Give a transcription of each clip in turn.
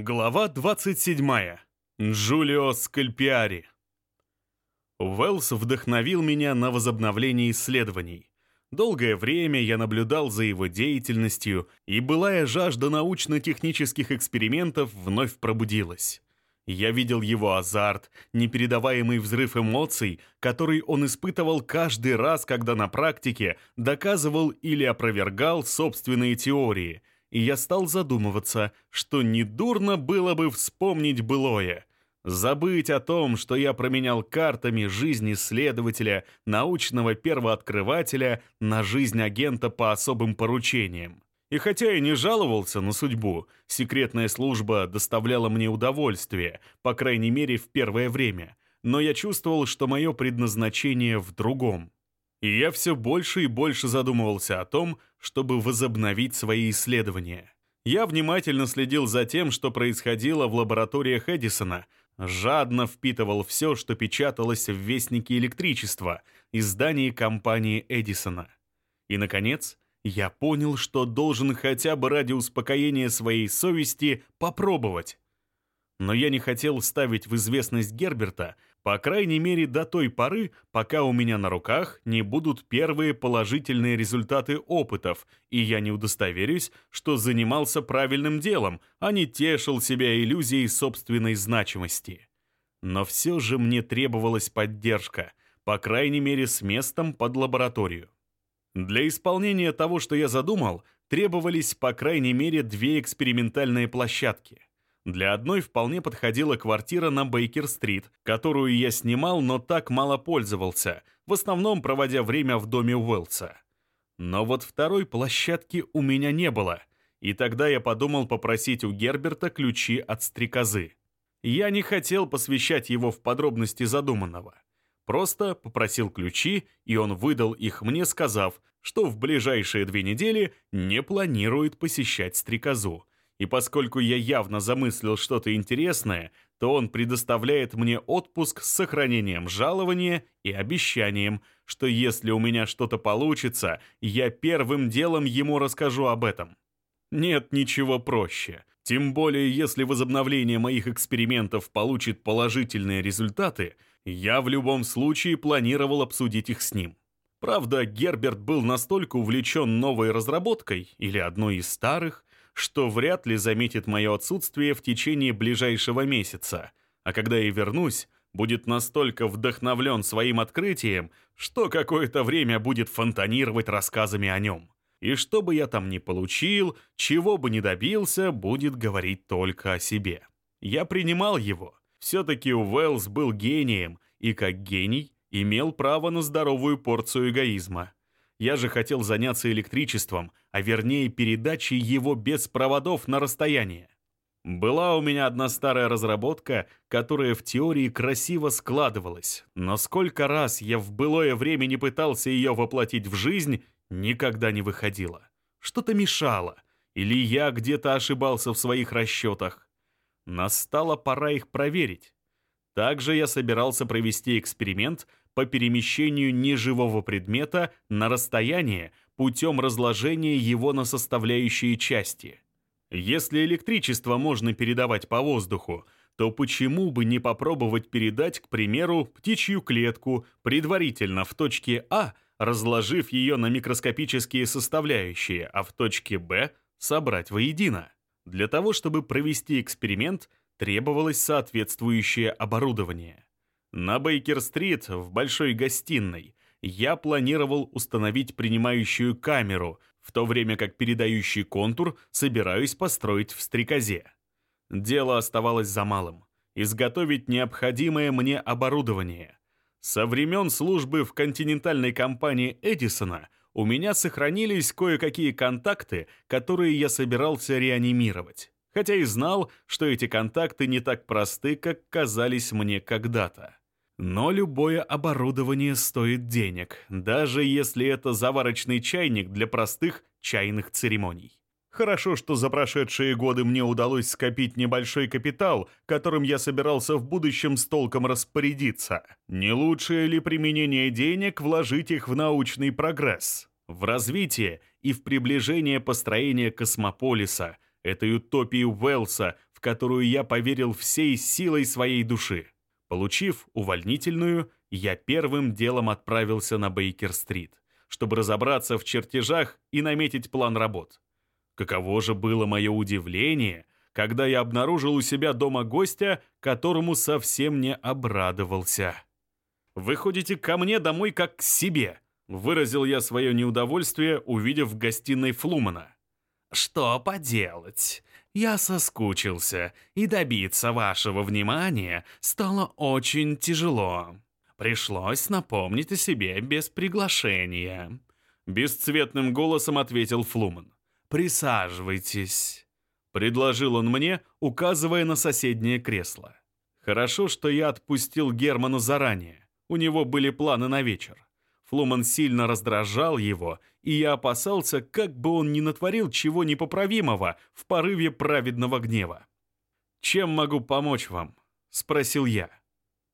Глава 27. Джулио Скальпиари. Уэллс вдохновил меня на возобновление исследований. Долгое время я наблюдал за его деятельностью, и былая жажда научно-технических экспериментов вновь пробудилась. Я видел его азарт, непередаваемый взрыв эмоций, который он испытывал каждый раз, когда на практике доказывал или опровергал собственные теории – и я стал задумываться, что недурно было бы вспомнить былое. Забыть о том, что я променял картами жизнь исследователя, научного первооткрывателя на жизнь агента по особым поручениям. И хотя я не жаловался на судьбу, секретная служба доставляла мне удовольствие, по крайней мере в первое время, но я чувствовал, что мое предназначение в другом. И я все больше и больше задумывался о том, чтобы возобновить свои исследования. Я внимательно следил за тем, что происходило в лабораториях Эдисона, жадно впитывал все, что печаталось в Вестнике электричества, издании компании Эдисона. И, наконец, я понял, что должен хотя бы ради успокоения своей совести попробовать. Но я не хотел ставить в известность Герберта, по крайней мере до той поры, пока у меня на руках не будут первые положительные результаты опытов, и я не удостоверюсь, что занимался правильным делом, а не тешил себя иллюзией собственной значимости. Но все же мне требовалась поддержка, по крайней мере с местом под лабораторию. Для исполнения того, что я задумал, требовались по крайней мере две экспериментальные площадки. Для одной вполне подходила квартира на Бейкер-стрит, которую я снимал, но так мало пользовался, в основном проводя время в доме Уэллса. Но вот второй площадки у меня не было, и тогда я подумал попросить у Герберта ключи от стрекозы. Я не хотел посвящать его в подробности задуманного. Просто попросил ключи, и он выдал их мне, сказав, что в ближайшие две недели не планирует посещать стрекозу, и поскольку я явно замыслил что-то интересное, то он предоставляет мне отпуск с сохранением жалования и обещанием, что если у меня что-то получится, я первым делом ему расскажу об этом. Нет ничего проще. Тем более, если возобновление моих экспериментов получит положительные результаты, я в любом случае планировал обсудить их с ним. Правда, Герберт был настолько увлечен новой разработкой или одной из старых, что вряд ли заметит мое отсутствие в течение ближайшего месяца, а когда я вернусь, будет настолько вдохновлен своим открытием, что какое-то время будет фонтанировать рассказами о нем. И что бы я там ни получил, чего бы ни добился, будет говорить только о себе. Я принимал его. Все-таки Уэллс был гением, и как гений имел право на здоровую порцию эгоизма. Я же хотел заняться электричеством, а вернее передачей его без проводов на расстояние. Была у меня одна старая разработка, которая в теории красиво складывалась, но сколько раз я в былое время не пытался ее воплотить в жизнь, никогда не выходило. Что-то мешало, или я где-то ошибался в своих расчетах. Настала пора их проверить. Также я собирался провести эксперимент, по перемещению неживого предмета на расстояние путем разложения его на составляющие части. Если электричество можно передавать по воздуху, то почему бы не попробовать передать, к примеру, птичью клетку предварительно в точке А, разложив ее на микроскопические составляющие, а в точке Б собрать воедино? Для того, чтобы провести эксперимент, требовалось соответствующее оборудование. На Бейкер-стрит, в большой гостиной, я планировал установить принимающую камеру, в то время как передающий контур собираюсь построить в стрекозе. Дело оставалось за малым — изготовить необходимое мне оборудование. Со времен службы в континентальной компании Эдисона у меня сохранились кое-какие контакты, которые я собирался реанимировать хотя и знал, что эти контакты не так просты, как казались мне когда-то. Но любое оборудование стоит денег, даже если это заварочный чайник для простых чайных церемоний. Хорошо, что за прошедшие годы мне удалось скопить небольшой капитал, которым я собирался в будущем с толком распорядиться. Не лучшее ли применение денег вложить их в научный прогресс, в развитие и в приближение построения космополиса – этой утопии Уэллса, в которую я поверил всей силой своей души. Получив увольнительную, я первым делом отправился на Бейкер-стрит, чтобы разобраться в чертежах и наметить план работ. Каково же было мое удивление, когда я обнаружил у себя дома гостя, которому совсем не обрадовался. «Вы ходите ко мне домой как к себе», — выразил я свое неудовольствие, увидев в гостиной Флумана. «Что поделать? Я соскучился, и добиться вашего внимания стало очень тяжело. Пришлось напомнить о себе без приглашения». Бесцветным голосом ответил Флуман. «Присаживайтесь», — предложил он мне, указывая на соседнее кресло. Хорошо, что я отпустил Германа заранее. У него были планы на вечер. Флуман сильно раздражал его, и я опасался, как бы он не натворил чего непоправимого в порыве праведного гнева. «Чем могу помочь вам?» — спросил я.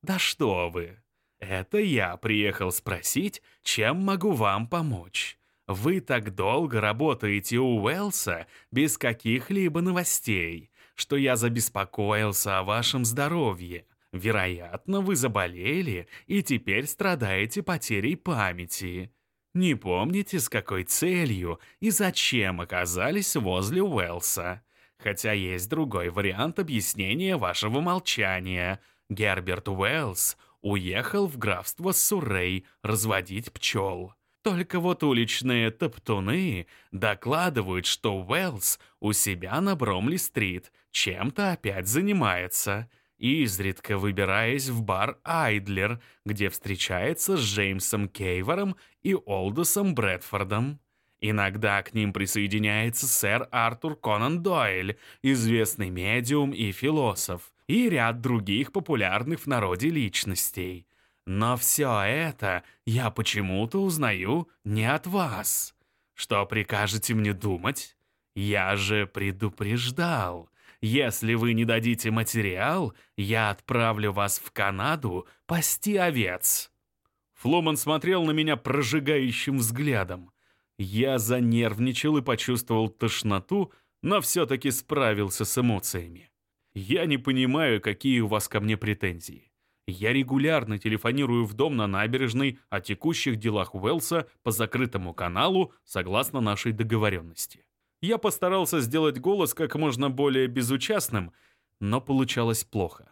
«Да что вы! Это я приехал спросить, чем могу вам помочь. Вы так долго работаете у Уэлса без каких-либо новостей, что я забеспокоился о вашем здоровье. Вероятно, вы заболели и теперь страдаете потерей памяти. Не помните, с какой целью и зачем оказались возле Уэлса. Хотя есть другой вариант объяснения вашего молчания. Герберт Уэллс уехал в графство Суррей разводить пчел. Только вот уличные топтуны докладывают, что Уэллс у себя на Бромли-стрит чем-то опять занимается – изредка выбираясь в бар «Айдлер», где встречается с Джеймсом Кейвором и Олдосом Брэдфордом. Иногда к ним присоединяется сэр Артур Конан Дойль, известный медиум и философ, и ряд других популярных в народе личностей. Но все это я почему-то узнаю не от вас. Что прикажете мне думать? Я же предупреждал. Если вы не дадите материал, я отправлю вас в Канаду пасти овец». Фломан смотрел на меня прожигающим взглядом. Я занервничал и почувствовал тошноту, но все-таки справился с эмоциями. «Я не понимаю, какие у вас ко мне претензии. Я регулярно телефонирую в дом на набережной о текущих делах Уэлса по закрытому каналу согласно нашей договоренности. Я постарался сделать голос как можно более безучастным, но получалось плохо.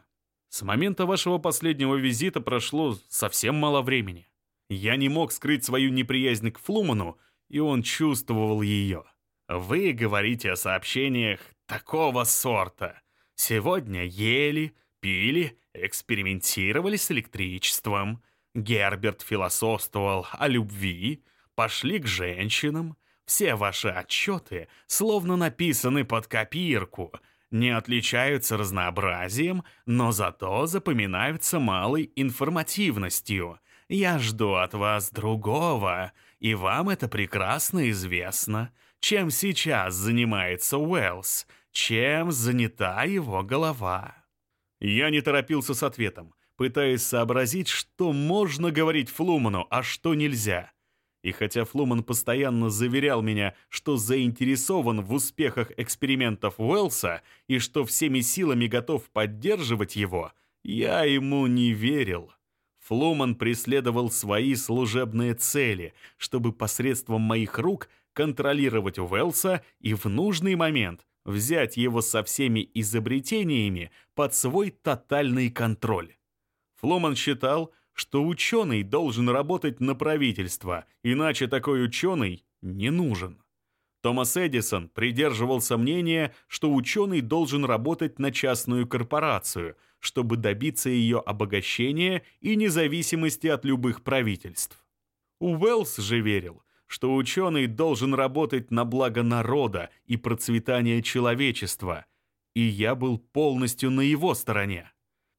С момента вашего последнего визита прошло совсем мало времени. Я не мог скрыть свою неприязнь к Флуману, и он чувствовал ее. Вы говорите о сообщениях такого сорта. Сегодня ели, пили, экспериментировали с электричеством. Герберт философствовал о любви, пошли к женщинам, все ваши отчеты словно написаны под копирку, не отличаются разнообразием, но зато запоминаются малой информативностью. Я жду от вас другого, и вам это прекрасно известно. Чем сейчас занимается Уэллс? Чем занята его голова? Я не торопился с ответом, пытаясь сообразить, что можно говорить Флуману, а что нельзя. И хотя Флуман постоянно заверял меня, что заинтересован в успехах экспериментов Уэллса и что всеми силами готов поддерживать его, я ему не верил. Флуман преследовал свои служебные цели, чтобы посредством моих рук контролировать Уэллса и в нужный момент взять его со всеми изобретениями под свой тотальный контроль. Флуман считал, что ученый должен работать на правительство, иначе такой ученый не нужен. Томас Эдисон придерживался мнения, что ученый должен работать на частную корпорацию, чтобы добиться ее обогащения и независимости от любых правительств. Уэллс же верил, что ученый должен работать на благо народа и процветание человечества, и я был полностью на его стороне.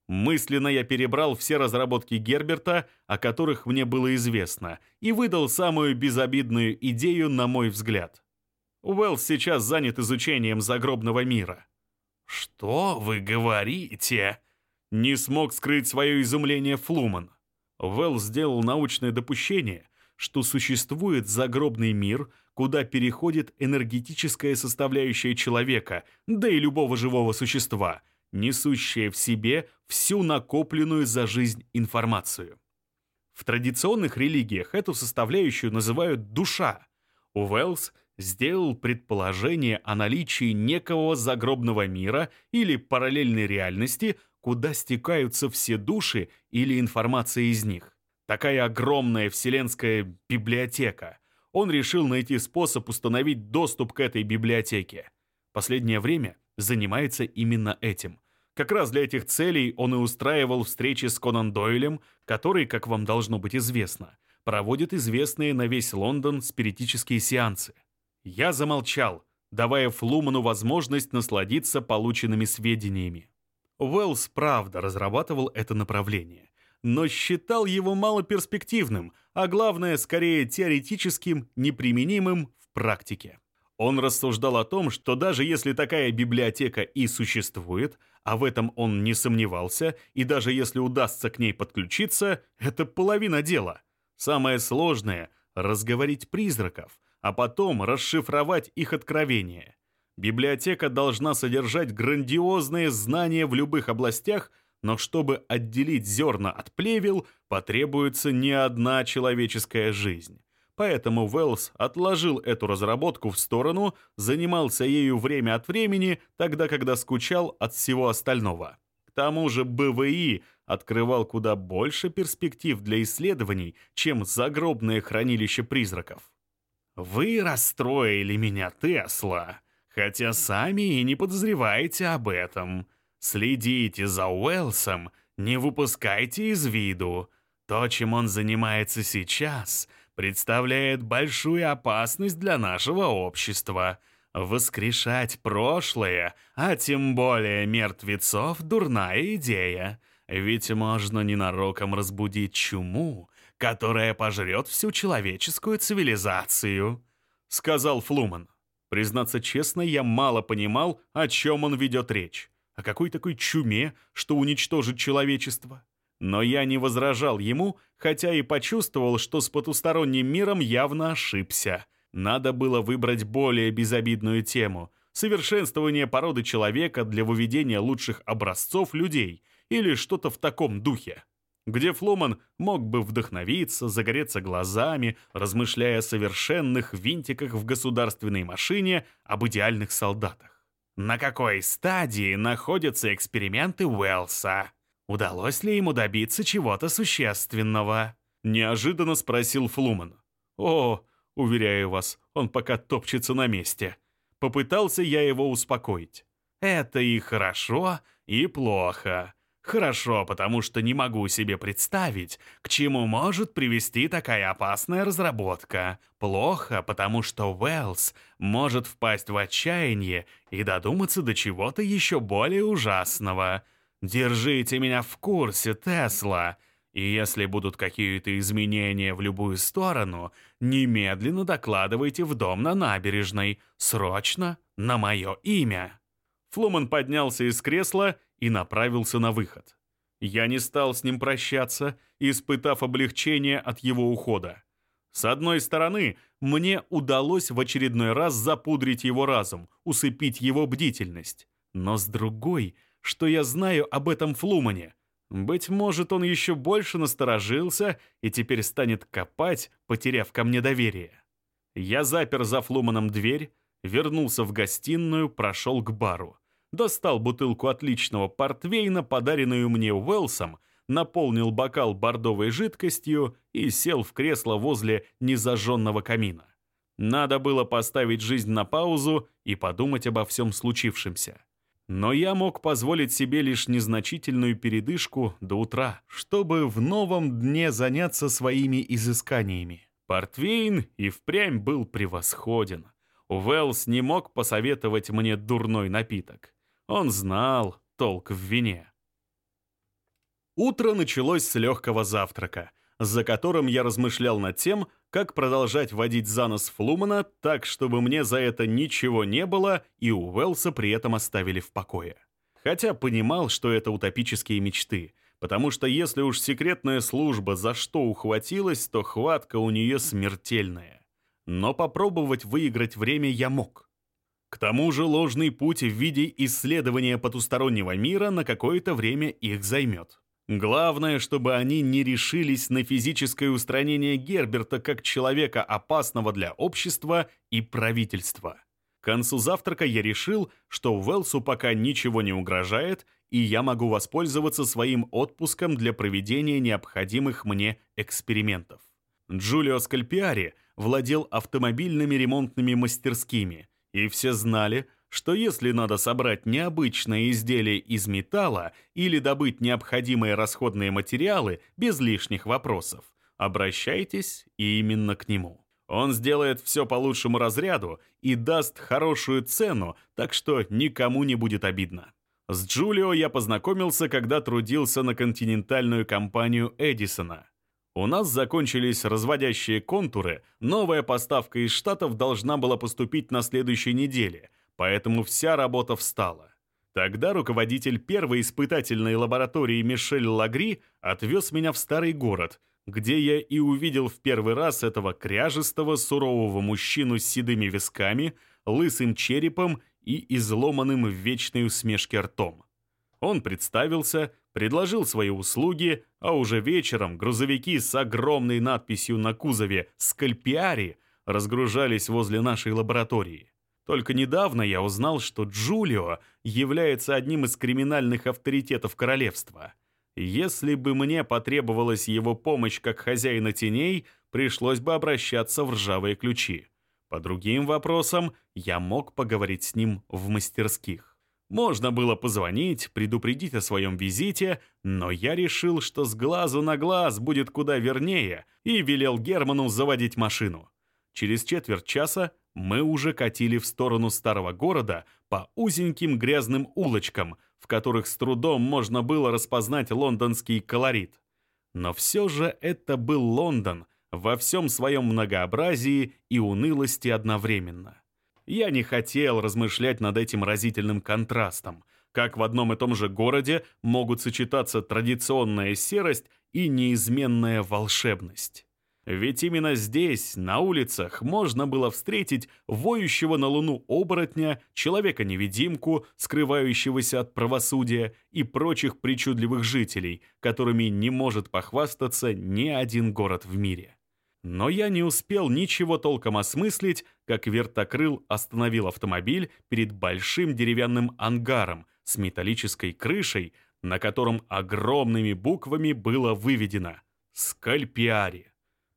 Мысленно я перебрал все разработки Герберта, о которых мне было известно, и выдал самую безобидную идею, на мой взгляд. Уэллс сейчас занят изучением загробного мира. «Что вы говорите?» Не смог скрыть свое изумление Флуман. Уэллс сделал научное допущение, что существует загробный мир, куда переходит энергетическая составляющая человека, да и любого живого существа, несущая в себе всю накопленную за жизнь информацию. В традиционных религиях эту составляющую называют душа. Уэллс сделал предположение о наличии некого загробного мира или параллельной реальности, куда стекаются все души или информация из них. Такая огромная вселенская библиотека. Он решил найти способ установить доступ к этой библиотеке. Последнее время занимается именно этим. Как раз для этих целей он и устраивал встречи с Конан Дойлем, который, как вам должно быть известно, проводит известные на весь Лондон спиритические сеансы. Я замолчал, давая Флуману возможность насладиться полученными сведениями. Уэллс правда разрабатывал это направление, но считал его малоперспективным, а главное, скорее теоретическим, неприменимым в практике. Он рассуждал о том, что даже если такая библиотека и существует, а в этом он не сомневался, и даже если удастся к ней подключиться, это половина дела. Самое сложное — разговорить призраков, а потом расшифровать их откровения. Библиотека должна содержать грандиозные знания в любых областях, но чтобы отделить зерна от плевел, потребуется не одна человеческая жизнь. Поэтому Уэллс отложил эту разработку в сторону, занимался ею время от времени, тогда, когда скучал от всего остального. К тому же БВИ открывал куда больше перспектив для исследований, чем загробное хранилище призраков. Вы расстроили меня, Тесла, хотя сами и не подозреваете об этом. Следите за Уэлсом, не выпускайте из виду. То, чем он занимается сейчас, представляет большую опасность для нашего общества. Воскрешать прошлое, а тем более мертвецов, дурная идея. Ведь можно ненароком разбудить чуму, которая пожрет всю человеческую цивилизацию», — сказал Флуман. Признаться честно, я мало понимал, о чем он ведет речь. О какой такой чуме, что уничтожит человечество? Но я не возражал ему, хотя и почувствовал, что с потусторонним миром явно ошибся. Надо было выбрать более безобидную тему — совершенствование породы человека для выведения лучших образцов людей или что-то в таком духе где Фломан мог бы вдохновиться, загореться глазами, размышляя о совершенных винтиках в государственной машине об идеальных солдатах. На какой стадии находятся эксперименты Уэллса? Удалось ли ему добиться чего-то существенного? Неожиданно спросил Флуман. О, уверяю вас, он пока топчется на месте. Попытался я его успокоить. Это и хорошо, и плохо. Хорошо, потому что не могу себе представить, к чему может привести такая опасная разработка. Плохо, потому что Уэллс может впасть в отчаяние и додуматься до чего-то еще более ужасного. Держите меня в курсе, Тесла. И если будут какие-то изменения в любую сторону, немедленно докладывайте в дом на набережной. Срочно, на мое имя. Флуман поднялся из кресла и направился на выход. Я не стал с ним прощаться, испытав облегчение от его ухода. С одной стороны, мне удалось в очередной раз запудрить его разум, усыпить его бдительность. Но с другой, что я знаю об этом Флумане, быть может, он еще больше насторожился и теперь станет копать, потеряв ко мне доверие. Я запер за Флуманом дверь, вернулся в гостиную, прошел к бару достал бутылку отличного портвейна, подаренную мне Уэлсом, наполнил бокал бордовой жидкостью и сел в кресло возле незажженного камина. Надо было поставить жизнь на паузу и подумать обо всем случившемся. Но я мог позволить себе лишь незначительную передышку до утра, чтобы в новом дне заняться своими изысканиями. Портвейн и впрямь был превосходен. Уэллс не мог посоветовать мне дурной напиток. Он знал толк в вине. Утро началось с легкого завтрака, за которым я размышлял над тем, как продолжать водить за нос Флумана так, чтобы мне за это ничего не было и Уэлса при этом оставили в покое. Хотя понимал, что это утопические мечты, потому что если уж секретная служба за что ухватилась, то хватка у нее смертельная. Но попробовать выиграть время я мог. К тому же ложный путь в виде исследования потустороннего мира на какое-то время их займет. Главное, чтобы они не решились на физическое устранение Герберта как человека опасного для общества и правительства. К концу завтрака я решил, что Уэлсу пока ничего не угрожает, и я могу воспользоваться своим отпуском для проведения необходимых мне экспериментов. Джулио Скальпиари владел автомобильными ремонтными мастерскими – и все знали, что если надо собрать необычное изделие из металла или добыть необходимые расходные материалы без лишних вопросов, обращайтесь именно к нему. Он сделает все по лучшему разряду и даст хорошую цену, так что никому не будет обидно. С Джулио я познакомился, когда трудился на континентальную компанию Эдисона – у нас закончились разводящие контуры, новая поставка из Штатов должна была поступить на следующей неделе, поэтому вся работа встала. Тогда руководитель первой испытательной лаборатории Мишель Лагри отвез меня в старый город, где я и увидел в первый раз этого кряжестого, сурового мужчину с седыми висками, лысым черепом и изломанным в вечной усмешке ртом. Он представился, предложил свои услуги, а уже вечером грузовики с огромной надписью на кузове «Скальпиари» разгружались возле нашей лаборатории. Только недавно я узнал, что Джулио является одним из криминальных авторитетов королевства. Если бы мне потребовалась его помощь как хозяина теней, пришлось бы обращаться в ржавые ключи. По другим вопросам я мог поговорить с ним в мастерских. Можно было позвонить, предупредить о своем визите, но я решил, что с глазу на глаз будет куда вернее, и велел Герману заводить машину. Через четверть часа мы уже катили в сторону старого города по узеньким грязным улочкам, в которых с трудом можно было распознать лондонский колорит. Но все же это был Лондон во всем своем многообразии и унылости одновременно. Я не хотел размышлять над этим разительным контрастом, как в одном и том же городе могут сочетаться традиционная серость и неизменная волшебность. Ведь именно здесь, на улицах, можно было встретить воющего на луну оборотня, человека-невидимку, скрывающегося от правосудия и прочих причудливых жителей, которыми не может похвастаться ни один город в мире. Но я не успел ничего толком осмыслить, как вертокрыл остановил автомобиль перед большим деревянным ангаром с металлической крышей, на котором огромными буквами было выведено «Скальпиари».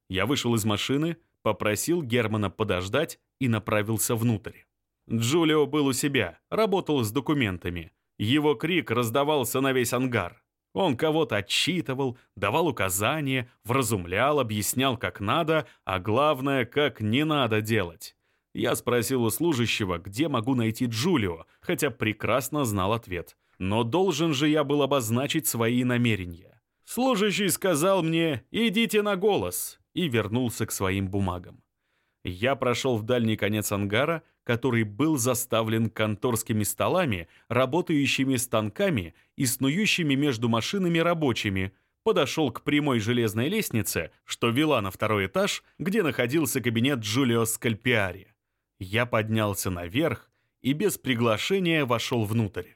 Я вышел из машины, попросил Германа подождать и направился внутрь. Джулио был у себя, работал с документами. Его крик раздавался на весь ангар. Он кого-то отчитывал, давал указания, вразумлял, объяснял, как надо, а главное, как не надо делать. Я спросил у служащего, где могу найти Джулио, хотя прекрасно знал ответ. Но должен же я был обозначить свои намерения. Служащий сказал мне «идите на голос» и вернулся к своим бумагам. Я прошел в дальний конец ангара, который был заставлен конторскими столами, работающими станками и снующими между машинами рабочими, подошел к прямой железной лестнице, что вела на второй этаж, где находился кабинет Джулио Скальпиари. Я поднялся наверх и без приглашения вошел внутрь.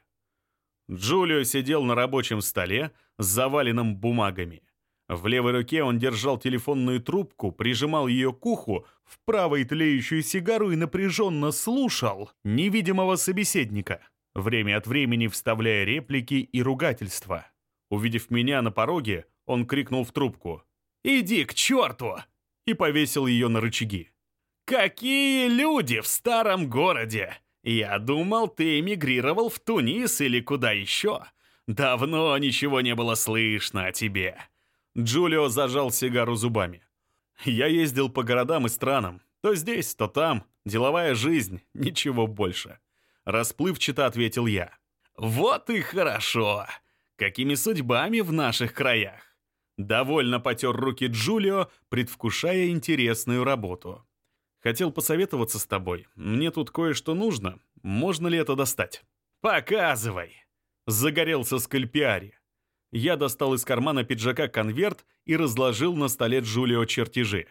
Джулио сидел на рабочем столе с заваленным бумагами. В левой руке он держал телефонную трубку, прижимал ее к уху, в правой тлеющую сигару и напряженно слушал невидимого собеседника, время от времени вставляя реплики и ругательства. Увидев меня на пороге, он крикнул в трубку «Иди к черту!» и повесил ее на рычаги. «Какие люди в старом городе! Я думал, ты эмигрировал в Тунис или куда еще. Давно ничего не было слышно о тебе. Джулио зажал сигару зубами. «Я ездил по городам и странам. То здесь, то там. Деловая жизнь, ничего больше». Расплывчато ответил я. «Вот и хорошо. Какими судьбами в наших краях?» Довольно потер руки Джулио, предвкушая интересную работу. «Хотел посоветоваться с тобой. Мне тут кое-что нужно. Можно ли это достать?» «Показывай!» Загорелся Скальпиари. Я достал из кармана пиджака конверт и разложил на столе Джулио чертежи.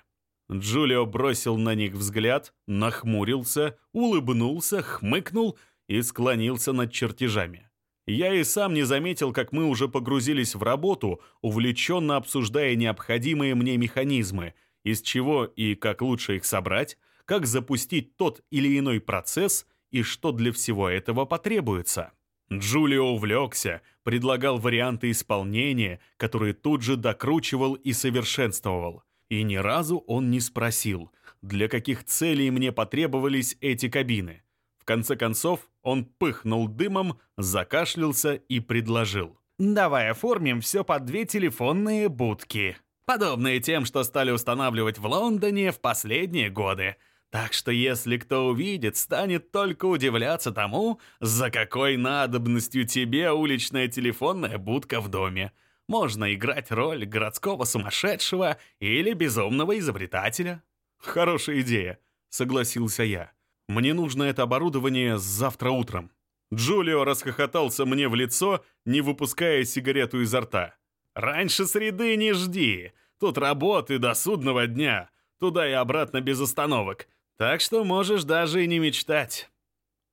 Джулио бросил на них взгляд, нахмурился, улыбнулся, хмыкнул и склонился над чертежами. Я и сам не заметил, как мы уже погрузились в работу, увлеченно обсуждая необходимые мне механизмы, из чего и как лучше их собрать, как запустить тот или иной процесс и что для всего этого потребуется. Джулио увлекся, предлагал варианты исполнения, которые тут же докручивал и совершенствовал. И ни разу он не спросил, для каких целей мне потребовались эти кабины. В конце концов, он пыхнул дымом, закашлялся и предложил. «Давай оформим все по две телефонные будки, подобные тем, что стали устанавливать в Лондоне в последние годы. Так что если кто увидит, станет только удивляться тому, за какой надобностью тебе уличная телефонная будка в доме. Можно играть роль городского сумасшедшего или безумного изобретателя. Хорошая идея, согласился я. Мне нужно это оборудование завтра утром. Джулио расхохотался мне в лицо, не выпуская сигарету изо рта. «Раньше среды не жди. Тут работы до судного дня. Туда и обратно без остановок. Так что можешь даже и не мечтать».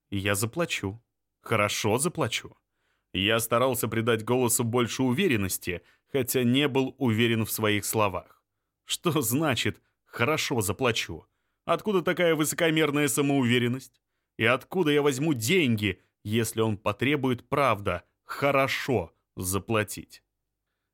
«Я заплачу. Хорошо заплачу». Я старался придать голосу больше уверенности, хотя не был уверен в своих словах. Что значит «хорошо заплачу»? Откуда такая высокомерная самоуверенность? И откуда я возьму деньги, если он потребует, правда, хорошо заплатить?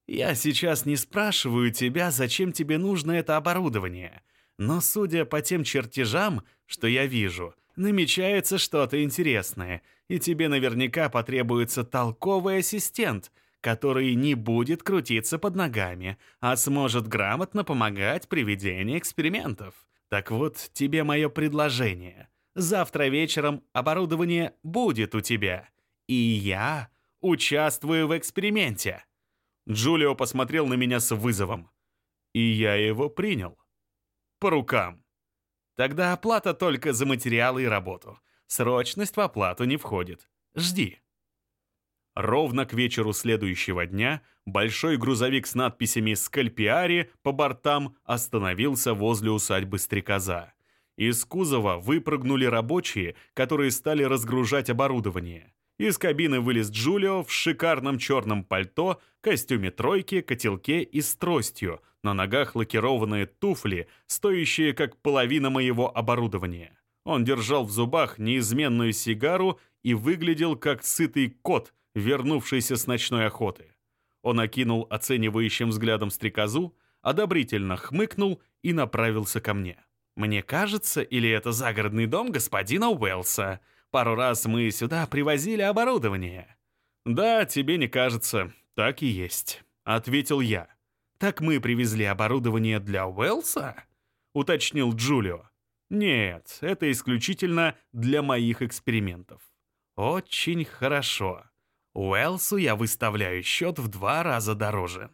Я сейчас не спрашиваю тебя, зачем тебе нужно это оборудование. Но судя по тем чертежам, что я вижу, намечается что-то интересное, и тебе наверняка потребуется толковый ассистент, который не будет крутиться под ногами, а сможет грамотно помогать при ведении экспериментов. Так вот, тебе мое предложение. Завтра вечером оборудование будет у тебя. И я участвую в эксперименте». Джулио посмотрел на меня с вызовом. И я его принял. По рукам. Тогда оплата только за материалы и работу. Срочность в оплату не входит. Жди. Ровно к вечеру следующего дня большой грузовик с надписями «Скальпиари» по бортам остановился возле усадьбы Стрекоза. Из кузова выпрыгнули рабочие, которые стали разгружать оборудование. Из кабины вылез Джулио в шикарном черном пальто, костюме тройки, котелке и с тростью, на ногах лакированные туфли, стоящие как половина моего оборудования. Он держал в зубах неизменную сигару и выглядел как сытый кот – вернувшийся с ночной охоты. Он окинул оценивающим взглядом стрекозу, одобрительно хмыкнул и направился ко мне. «Мне кажется, или это загородный дом господина Уэллса? Пару раз мы сюда привозили оборудование». «Да, тебе не кажется. Так и есть», — ответил я. «Так мы привезли оборудование для Уэллса?» — уточнил Джулио. «Нет, это исключительно для моих экспериментов». «Очень хорошо. Уэлсу я выставляю счет в два раза дороже.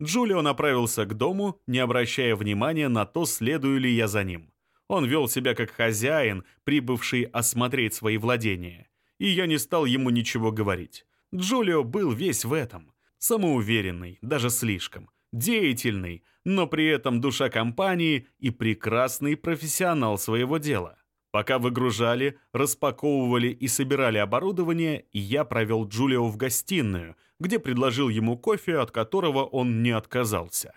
Джулио направился к дому, не обращая внимания на то, следую ли я за ним. Он вел себя как хозяин, прибывший осмотреть свои владения. И я не стал ему ничего говорить. Джулио был весь в этом. Самоуверенный, даже слишком. Деятельный, но при этом душа компании и прекрасный профессионал своего дела. Пока выгружали, распаковывали и собирали оборудование, я провел Джулио в гостиную, где предложил ему кофе, от которого он не отказался.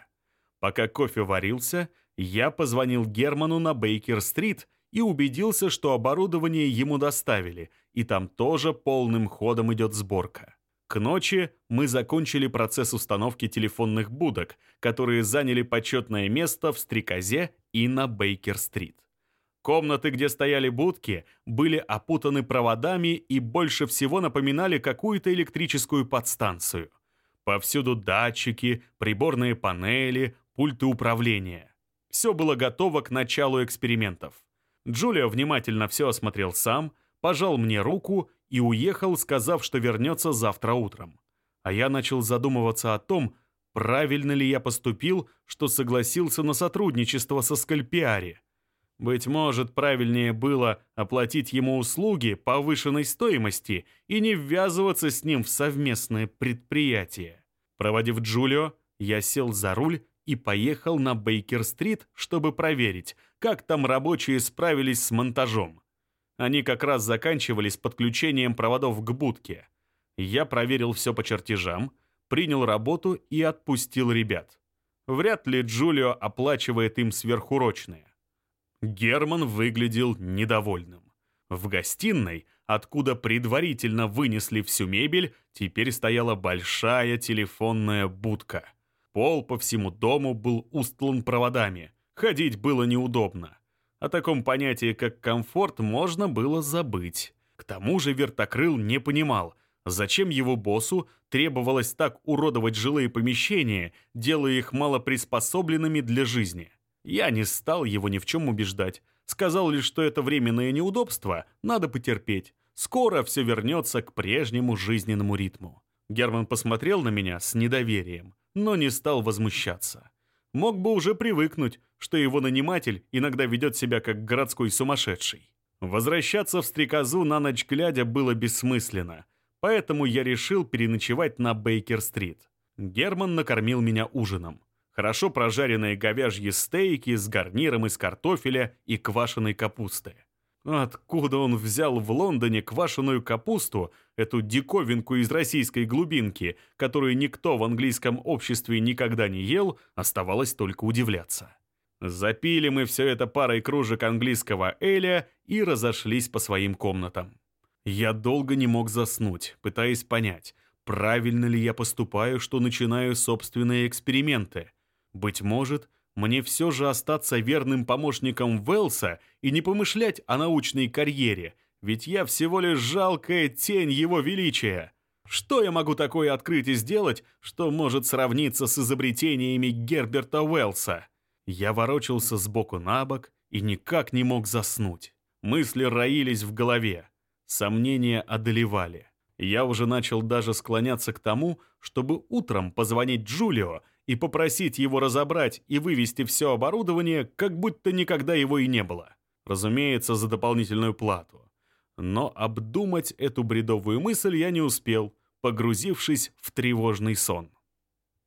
Пока кофе варился, я позвонил Герману на Бейкер-стрит и убедился, что оборудование ему доставили, и там тоже полным ходом идет сборка. К ночи мы закончили процесс установки телефонных будок, которые заняли почетное место в Стрекозе и на Бейкер-стрит. Комнаты, где стояли будки, были опутаны проводами и больше всего напоминали какую-то электрическую подстанцию. Повсюду датчики, приборные панели, пульты управления. Все было готово к началу экспериментов. Джулио внимательно все осмотрел сам, пожал мне руку и уехал, сказав, что вернется завтра утром. А я начал задумываться о том, правильно ли я поступил, что согласился на сотрудничество со Скальпиари. Быть может, правильнее было оплатить ему услуги повышенной стоимости и не ввязываться с ним в совместное предприятие. Проводив Джулио, я сел за руль и поехал на Бейкер-стрит, чтобы проверить, как там рабочие справились с монтажом. Они как раз заканчивались подключением проводов к будке. Я проверил все по чертежам, принял работу и отпустил ребят. Вряд ли Джулио оплачивает им сверхурочные. Герман выглядел недовольным. В гостиной, откуда предварительно вынесли всю мебель, теперь стояла большая телефонная будка. Пол по всему дому был устлан проводами. Ходить было неудобно. О таком понятии, как комфорт, можно было забыть. К тому же вертокрыл не понимал, зачем его боссу требовалось так уродовать жилые помещения, делая их малоприспособленными для жизни. Я не стал его ни в чем убеждать. Сказал лишь, что это временное неудобство, надо потерпеть. Скоро все вернется к прежнему жизненному ритму. Герман посмотрел на меня с недоверием, но не стал возмущаться. Мог бы уже привыкнуть, что его наниматель иногда ведет себя как городской сумасшедший. Возвращаться в стрекозу на ночь глядя было бессмысленно, поэтому я решил переночевать на Бейкер-стрит. Герман накормил меня ужином хорошо прожаренные говяжьи стейки с гарниром из картофеля и квашеной капусты. Откуда он взял в Лондоне квашеную капусту, эту диковинку из российской глубинки, которую никто в английском обществе никогда не ел, оставалось только удивляться. Запили мы все это парой кружек английского эля и разошлись по своим комнатам. Я долго не мог заснуть, пытаясь понять, правильно ли я поступаю, что начинаю собственные эксперименты. Быть может, мне все же остаться верным помощником Велса и не помышлять о научной карьере, ведь я всего лишь жалкая тень его величия. Что я могу такое открыть и сделать, что может сравниться с изобретениями Герберта Уэллса? Я ворочался сбоку на бок и никак не мог заснуть. Мысли роились в голове. Сомнения одолевали. Я уже начал даже склоняться к тому, чтобы утром позвонить Джулио и попросить его разобрать и вывести все оборудование, как будто никогда его и не было. Разумеется, за дополнительную плату. Но обдумать эту бредовую мысль я не успел, погрузившись в тревожный сон.